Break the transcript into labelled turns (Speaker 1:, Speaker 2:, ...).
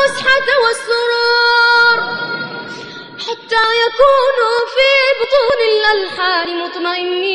Speaker 1: والفسحة والسرور. حتى يكونوا في بطون الألحاد مطمئنين.